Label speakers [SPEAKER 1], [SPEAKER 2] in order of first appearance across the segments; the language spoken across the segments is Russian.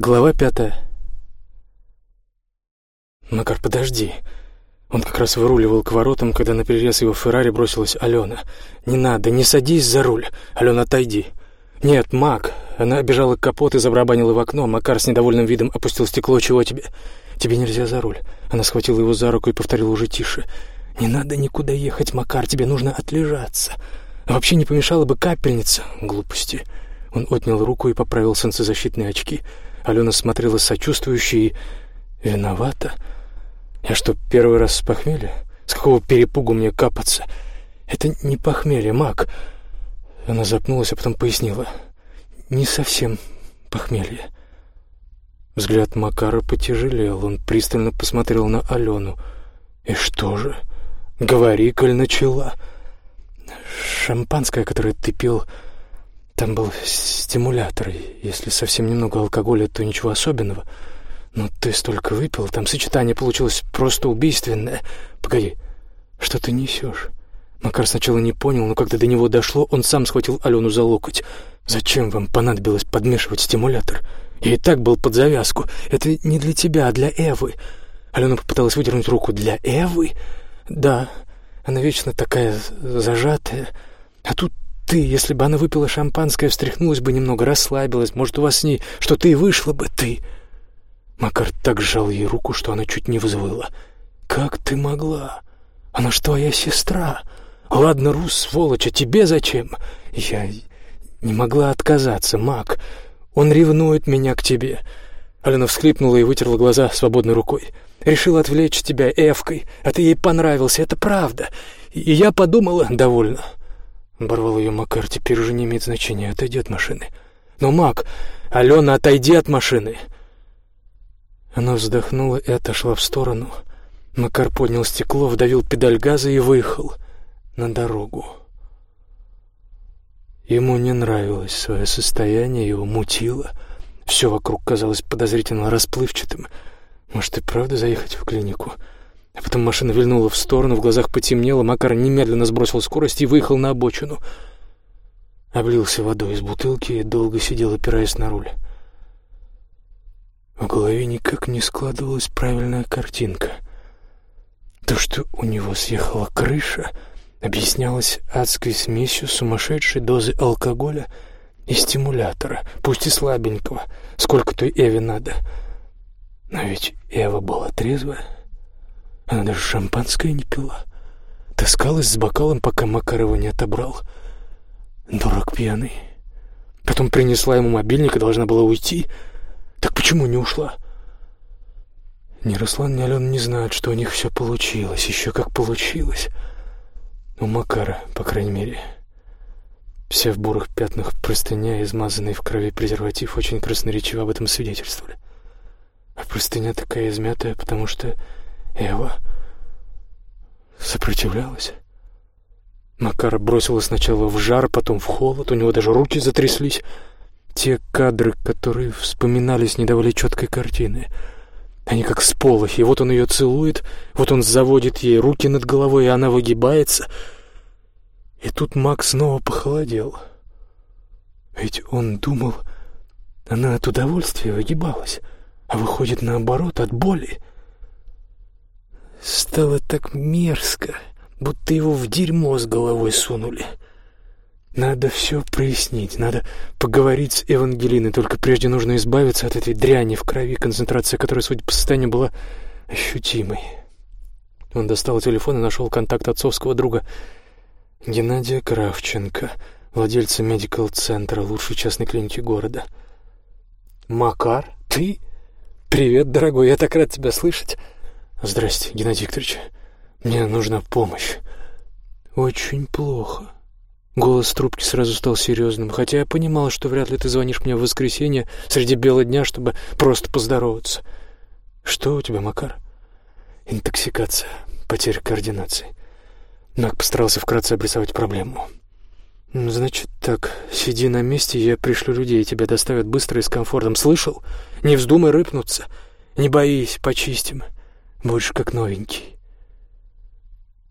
[SPEAKER 1] Глава пятая. «Макар, подожди!» Он как раз выруливал к воротам, когда на перерез его Феррари бросилась Алена. «Не надо, не садись за руль! Алена, отойди!» «Нет, Мак!» Она бежала к капот и забрабанила в окно. Макар с недовольным видом опустил стекло. «Чего тебе?» «Тебе нельзя за руль!» Она схватила его за руку и повторила уже тише. «Не надо никуда ехать, Макар, тебе нужно отлежаться. Вообще не помешала бы капельница. Глупости!» Он отнял руку и поправил солнцезащитные очки. Алена смотрела сочувствующе. «Виновата?» Я что, первый раз с похмелья? С какого перепугу мне капаться? Это не похмелье, маг. Она запнулась, а потом пояснила. Не совсем похмелье. Взгляд Макара потяжелел. Он пристально посмотрел на Алену. И что же? Говори, коль начала. Шампанское, которое ты пил, там был стимулятор. Если совсем немного алкоголя, то ничего особенного — «Ну ты столько выпил, там сочетание получилось просто убийственное. Погоди, что ты несешь?» Макар сначала не понял, но когда до него дошло, он сам схватил Алену за локоть. «Зачем вам понадобилось подмешивать стимулятор? Я и так был под завязку. Это не для тебя, а для Эвы». Алена попыталась выдернуть руку. «Для Эвы?» «Да, она вечно такая зажатая. А тут ты, если бы она выпила шампанское, встряхнулась бы немного, расслабилась, может, у вас с ней что-то и вышло бы, ты...» Макар так сжал ей руку, что она чуть не взвыла. «Как ты могла? Она ж твоя сестра. Ладно, Рус, сволочь, а тебе зачем? Я не могла отказаться, Мак. Он ревнует меня к тебе». Алена всхлипнула и вытерла глаза свободной рукой. «Решил отвлечь тебя Эвкой, а ты ей понравился, это правда. И я подумала...» «Довольно». Оборвал ее Макар, теперь уже не имеет значения, отойди от машины. «Но, Мак, Алена, отойди от машины!» Она вздохнула и отошла в сторону. Макар поднял стекло, вдавил педаль газа и выехал на дорогу. Ему не нравилось свое состояние, его мутило. Все вокруг казалось подозрительно расплывчатым. Может, и правда заехать в клинику? А потом машина вильнула в сторону, в глазах потемнело, Макар немедленно сбросил скорость и выехал на обочину. Облился водой из бутылки и долго сидел, опираясь на руль. В голове никак не складывалась правильная картинка. То, что у него съехала крыша, объяснялось адской смесью сумасшедшей дозы алкоголя и стимулятора, пусть и слабенького, сколько той Эве надо. Но ведь Эва была трезвая. Она даже шампанское не пила. Таскалась с бокалом, пока Макарова не отобрал. Дурак пьяный. Потом принесла ему мобильник и должна была уйти — так почему не ушла? Ни Руслан, ни Алена не знают, что у них все получилось, еще как получилось. У Макара, по крайней мере. Все в бурых пятнах простыня, измазанные в крови презерватив, очень красноречиво об этом свидетельствовали. А простыня такая измятая, потому что Эва сопротивлялась. Макара бросила сначала в жар, потом в холод, у него даже руки затряслись — те кадры, которые вспоминались, не давали четкой картины. Они как сполохи. Вот он ее целует, вот он заводит ей руки над головой, и она выгибается. И тут Макс снова похолодел. Ведь он думал, она от удовольствия выгибалась, а выходит наоборот, от боли. Стало так мерзко, будто его в дерьмо с головой сунули. — надо все прояснить, надо поговорить с Евангелиной, только прежде нужно избавиться от этой дряни в крови, концентрация которой, судя по состоянию, была ощутимой. Он достал телефон и нашел контакт отцовского друга Геннадия Кравченко, владельца медикал-центра лучшей частной клиники города. «Макар, ты? Привет, дорогой, я так рад тебя слышать!» «Здрасте, Геннадий Викторович, мне нужна помощь». «Очень плохо», Голос трубки сразу стал серьезным, хотя я понимал, что вряд ли ты звонишь мне в воскресенье среди бела дня, чтобы просто поздороваться. Что у тебя, Макар? Интоксикация, потеря координации. Мак постарался вкратце обрисовать проблему. «Значит так, сиди на месте, я пришлю людей, тебя доставят быстро и с комфортом. Слышал? Не вздумай рыпнуться. Не боись, почистим. Будешь как новенький».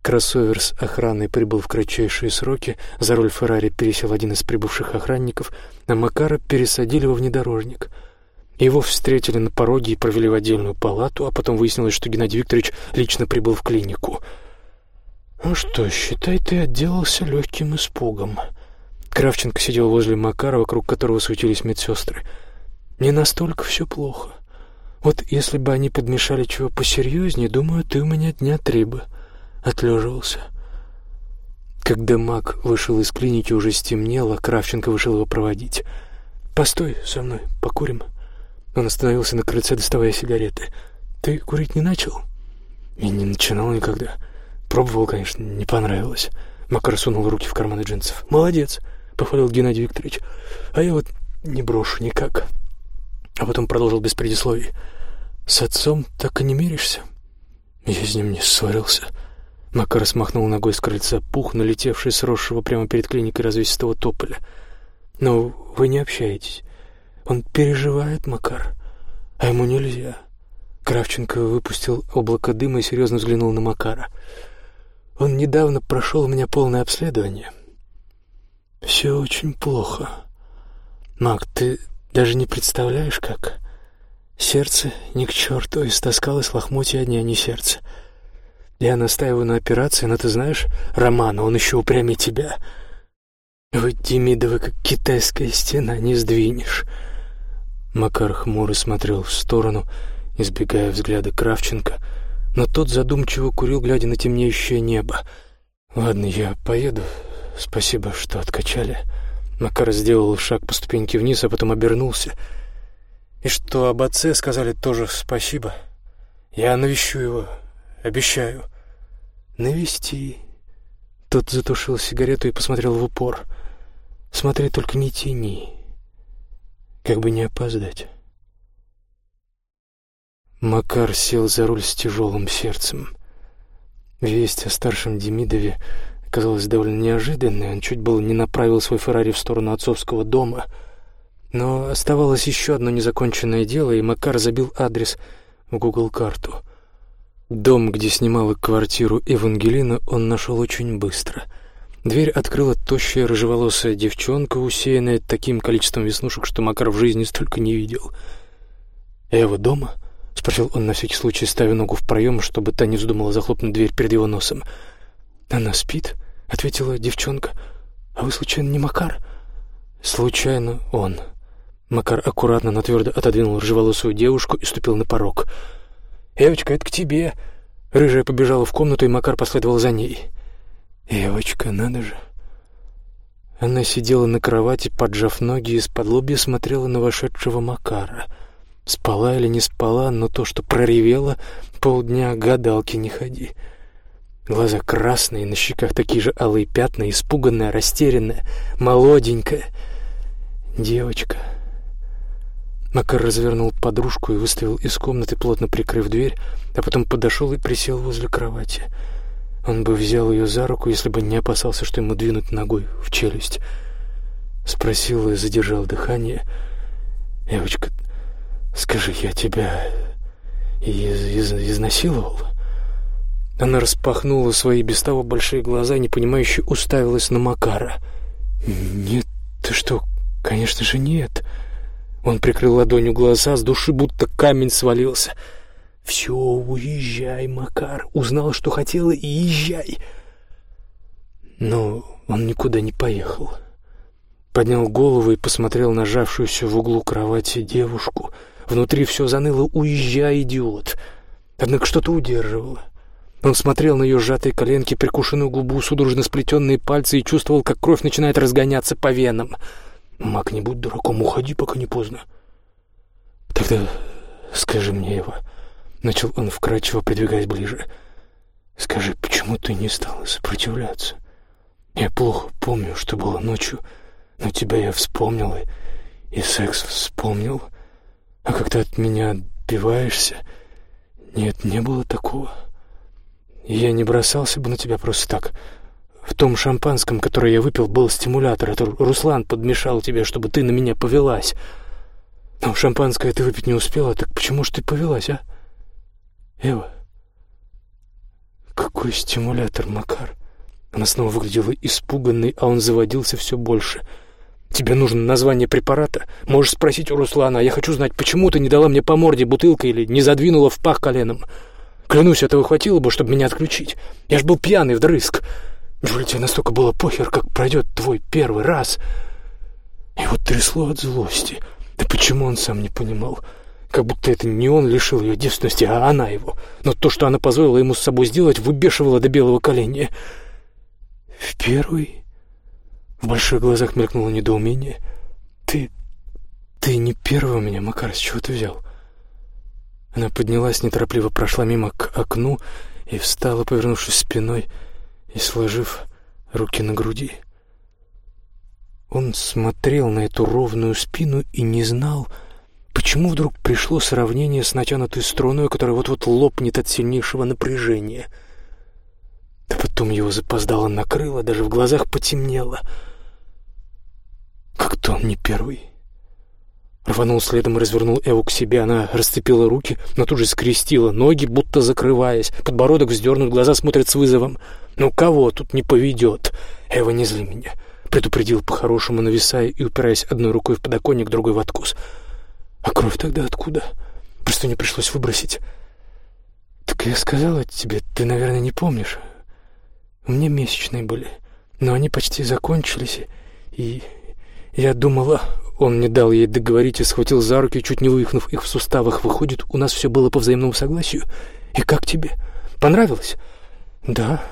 [SPEAKER 1] Кроссовер с охраной прибыл в кратчайшие сроки, за руль Феррари пересел один из прибывших охранников, а Макара пересадили во внедорожник. Его встретили на пороге и провели в отдельную палату, а потом выяснилось, что Геннадий Викторович лично прибыл в клинику. «Ну что, считай, ты отделался легким испугом». Кравченко сидел возле Макара, вокруг которого суетились медсестры. «Не настолько все плохо. Вот если бы они подмешали чего посерьезнее, думаю, ты у меня дня три бы отлеживался». Когда Мак вышел из клиники, уже стемнело, Кравченко вышел его проводить. «Постой со мной, покурим». Он остановился на крыльце, доставая сигареты. «Ты курить не начал?» «Я не начинал никогда. Пробовал, конечно, не понравилось». Макар сунул руки в карманы джинсов. «Молодец», — похвалил Геннадий Викторович. «А я вот не брошу никак». А потом продолжил без предисловий. «С отцом так и не миришься?» «Я с ним не ссорился». Макар смахнул ногой с крыльца пух, налетевший с росшего прямо перед клиникой развесистого тополя. «Но вы не общаетесь. Он переживает, Макар, а ему нельзя. Кравченко выпустил облако дыма и серьезно взглянул на Макара. Он недавно прошел у меня полное обследование. Все очень плохо. Мак, ты даже не представляешь, как... Сердце ни к черту, истаскалось лохмотья одни, а не сердце. Я настаиваю на операции, но ты знаешь, Романа, он еще упрямее тебя. Вы, Демидовы, как китайская стена, не сдвинешь. Макар хмуро смотрел в сторону, избегая взгляда Кравченко, но тот задумчиво курил, глядя на темнеющее небо. «Ладно, я поеду. Спасибо, что откачали». Макар сделал шаг по ступеньке вниз, а потом обернулся. «И что об отце сказали тоже спасибо. Я навещу его, обещаю». «Навести». Тот затушил сигарету и посмотрел в упор. «Смотри, только не тяни как бы не опоздать. Макар сел за руль с тяжелым сердцем. Весть о старшем Демидове казалась довольно неожиданной. Он чуть было не направил свой Феррари в сторону отцовского дома. Но оставалось еще одно незаконченное дело, и Макар забил адрес в Google-карту. Дом, где снимала квартиру Евангелина, он нашел очень быстро — Дверь открыла тощая рыжеволосая девчонка, усеянная таким количеством веснушек, что Макар в жизни столько не видел. «Эва дома?» — спросил он на всякий случай, ставя ногу в проем, чтобы та не вздумала захлопнуть дверь перед его носом. «Она спит?» — ответила девчонка. «А вы, случайно, не Макар?» «Случайно он». Макар аккуратно, но твердо отодвинул рыжеволосую девушку и ступил на порог. «Эвочка, это к тебе!» Рыжая побежала в комнату, и Макар последовал за ней. Девочка, надо же. Она сидела на кровати, поджав ноги, из-под лобья смотрела на вошедшего Макара. Спала или не спала, но то, что проревела, полдня гадалки не ходи. Глаза красные, на щеках такие же алые пятна, испуганная, растерянная, молоденькая. Девочка. Макар развернул подружку и выставил из комнаты, плотно прикрыв дверь, а потом подошел и присел возле кровати — он бы взял ее за руку, если бы не опасался, что ему двинуть ногой в челюсть. Спросил и задержал дыхание. «Девочка, скажи, я тебя из из изнасиловал?» Она распахнула свои без того большие глаза непонимающе уставилась на Макара. «Нет, ты что? Конечно же нет!» Он прикрыл ладонью глаза, с души будто камень свалился — «Все, уезжай, Макар. Узнал, что хотела, и езжай». Но он никуда не поехал. Поднял голову и посмотрел на жавшуюся в углу кровати девушку. Внутри все заныло «Уезжай, идиот!» Однако что-то удерживало. Он смотрел на ее сжатые коленки, прикушенную губу, судорожно сплетенные пальцы и чувствовал, как кровь начинает разгоняться по венам. «Мак, не будь дураком, уходи, пока не поздно». «Тогда скажи мне его». Начал он вкрадчиво, придвигаясь ближе. «Скажи, почему ты не стала сопротивляться? Я плохо помню, что было ночью, но тебя я вспомнил и, и секс вспомнил. А когда от меня отбиваешься... Нет, не было такого. Я не бросался бы на тебя просто так. В том шампанском, которое я выпил, был стимулятор. Это Руслан подмешал тебе, чтобы ты на меня повелась. Но шампанское ты выпить не успела, так почему ж ты повелась, а?» Эва, какой стимулятор, Макар. Она снова выглядела испуганной, а он заводился все больше. Тебе нужно название препарата? Можешь спросить у Руслана. Я хочу знать, почему ты не дала мне по морде бутылкой или не задвинула в пах коленом. Клянусь, этого хватило бы, чтобы меня отключить. Я ж был пьяный вдрызг. Неужели тебе настолько было похер, как пройдет твой первый раз?» И вот трясло от злости. Да почему он сам не понимал? Как будто это не он лишил ее девственности, а она его. Но то, что она позволила ему с собой сделать, выбешивало до белого коленя. В первый... В больших глазах мелькнуло недоумение. «Ты... ты не первый у меня, Макар, с чего ты взял?» Она поднялась, неторопливо прошла мимо к окну и встала, повернувшись спиной и сложив руки на груди. Он смотрел на эту ровную спину и не знал, почему вдруг пришло сравнение с натянутой струной, которая вот-вот лопнет от сильнейшего напряжения. Да потом его запоздало накрыло, даже в глазах потемнело. Как-то он не первый. Рванул следом и развернул Эву к себе. Она расцепила руки, но тут же скрестила ноги, будто закрываясь. Подбородок вздернут, глаза смотрят с вызовом. «Ну кого тут не поведет? Эва, не зли меня предупредил по-хорошему, нависая и упираясь одной рукой в подоконник, другой в откус. А кровь тогда откуда? Просто не пришлось выбросить. Так я сказала тебе, ты, наверное, не помнишь. У меня месячные были, но они почти закончились, и я думала... Он не дал ей договорить и схватил за руки, чуть не вывихнув их в суставах. Выходит, у нас все было по взаимному согласию. И как тебе? Понравилось? Да.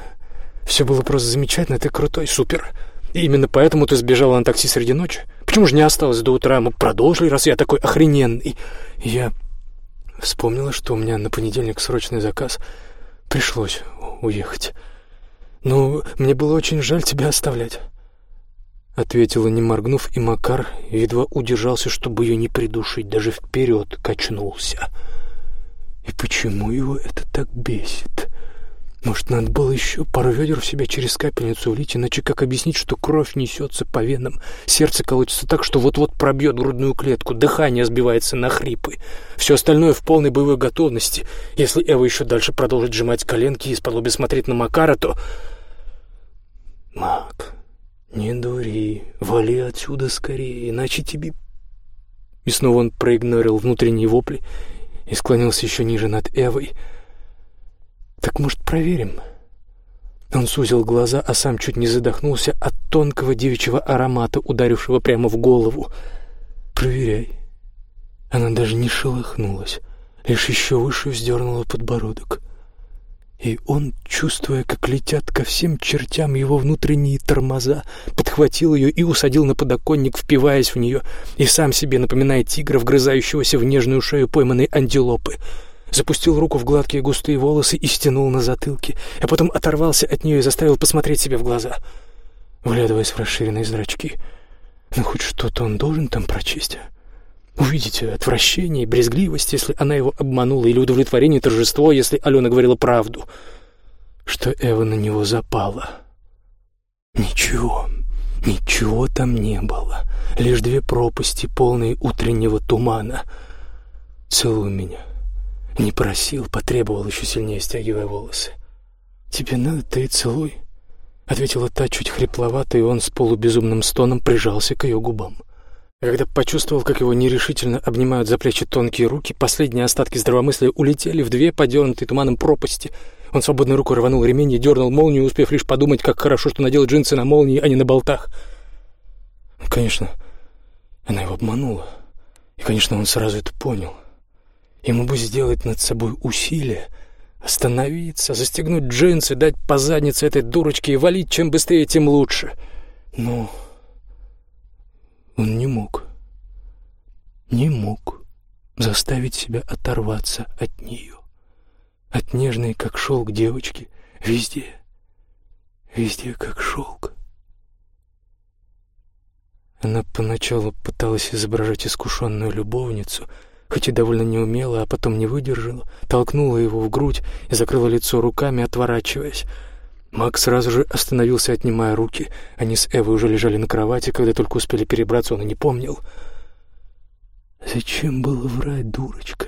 [SPEAKER 1] Все было просто замечательно, ты крутой, супер. И именно поэтому ты сбежала на такси среди ночи? Почему же не осталось до утра? Мы продолжили, раз я такой охрененный. Я вспомнила, что у меня на понедельник срочный заказ. Пришлось уехать. Ну, мне было очень жаль тебя оставлять. Ответила, не моргнув, и Макар едва удержался, чтобы ее не придушить, даже вперед качнулся. И почему его это так бесит? Может, надо было еще пару ведер в себя через капельницу влить, иначе как объяснить, что кровь несется по венам, сердце колотится так, что вот-вот пробьет грудную клетку, дыхание сбивается на хрипы. Все остальное в полной боевой готовности. Если Эва еще дальше продолжит сжимать коленки и из-под смотреть на Макара, то... Мак, не дури, вали отсюда скорее, иначе тебе... И снова он проигнорил внутренние вопли и склонился еще ниже над Эвой, — так, может, проверим? Он сузил глаза, а сам чуть не задохнулся от тонкого девичьего аромата, ударившего прямо в голову. Проверяй. Она даже не шелохнулась, лишь еще выше вздернула подбородок. И он, чувствуя, как летят ко всем чертям его внутренние тормоза, подхватил ее и усадил на подоконник, впиваясь в нее, и сам себе напоминая тигра, вгрызающегося в нежную шею пойманной антилопы — запустил руку в гладкие густые волосы и стянул на затылке, а потом оторвался от нее и заставил посмотреть себе в глаза, вглядываясь в расширенные зрачки. Ну, хоть что-то он должен там прочесть, а? Увидеть отвращение и брезгливость, если она его обманула, или удовлетворение торжество, если Алена говорила правду, что Эва на него запала. Ничего, ничего там не было, лишь две пропасти, полные утреннего тумана. «Целуй меня», не просил, потребовал, еще сильнее стягивая волосы. «Тебе надо, ты и целуй», — ответила та чуть хрипловато, и он с полубезумным стоном прижался к ее губам. Когда почувствовал, как его нерешительно обнимают за плечи тонкие руки, последние остатки здравомыслия улетели в две подернутые туманом пропасти. Он свободной рукой рванул ремень и дернул молнию, успев лишь подумать, как хорошо, что надел джинсы на молнии, а не на болтах. Конечно, она его обманула. И, конечно, он сразу это понял — Ему бы сделать над собой усилие, остановиться, застегнуть джинсы, дать по заднице этой дурочке и валить чем быстрее, тем лучше. Но он не мог. Не мог заставить себя оторваться от нее. От нежной, как шелк девочки, везде, везде, как шелк. Она поначалу пыталась изображать искушенную любовницу — хоть и довольно неумело, а потом не выдержала, толкнула его в грудь и закрыла лицо руками, отворачиваясь. Макс сразу же остановился, отнимая руки. Они с Эвой уже лежали на кровати, когда только успели перебраться, он и не помнил. «Зачем было врать, дурочка?»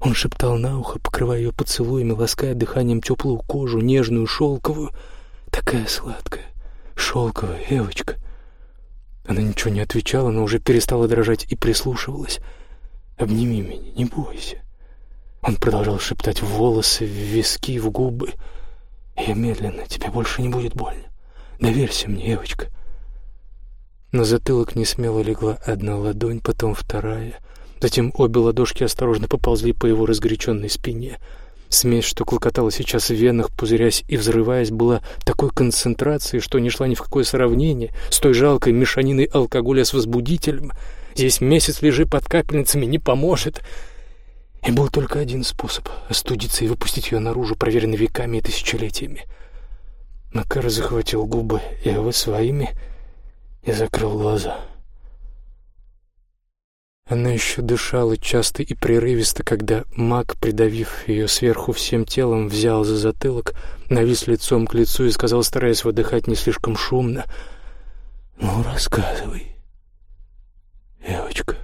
[SPEAKER 1] Он шептал на ухо, покрывая ее поцелуями, лаская дыханием теплую кожу, нежную, шелковую. Такая сладкая, шелковая, Эвочка. Она ничего не отвечала, но уже перестала дрожать и прислушивалась. «Обними меня, не бойся». Он продолжал шептать в волосы, в виски, в губы. «Я медленно, тебе больше не будет больно. Доверься мне, девочка». На затылок не смело легла одна ладонь, потом вторая. Затем обе ладошки осторожно поползли по его разгоряченной спине — Смесь, что клокотала сейчас в венах, пузырясь и взрываясь, была такой концентрацией, что не шла ни в какое сравнение с той жалкой мешаниной алкоголя с возбудителем. Здесь месяц лежи под капельницами не поможет. И был только один способ — остудиться и выпустить ее наружу, проверенный веками и тысячелетиями. Макар захватил губы Эвы своими и закрыл глаза — она еще дышала часто и прерывисто, когда маг, придавив ее сверху всем телом, взял за затылок, навис лицом к лицу и сказал, стараясь выдыхать не слишком шумно, «Ну, рассказывай, девочка».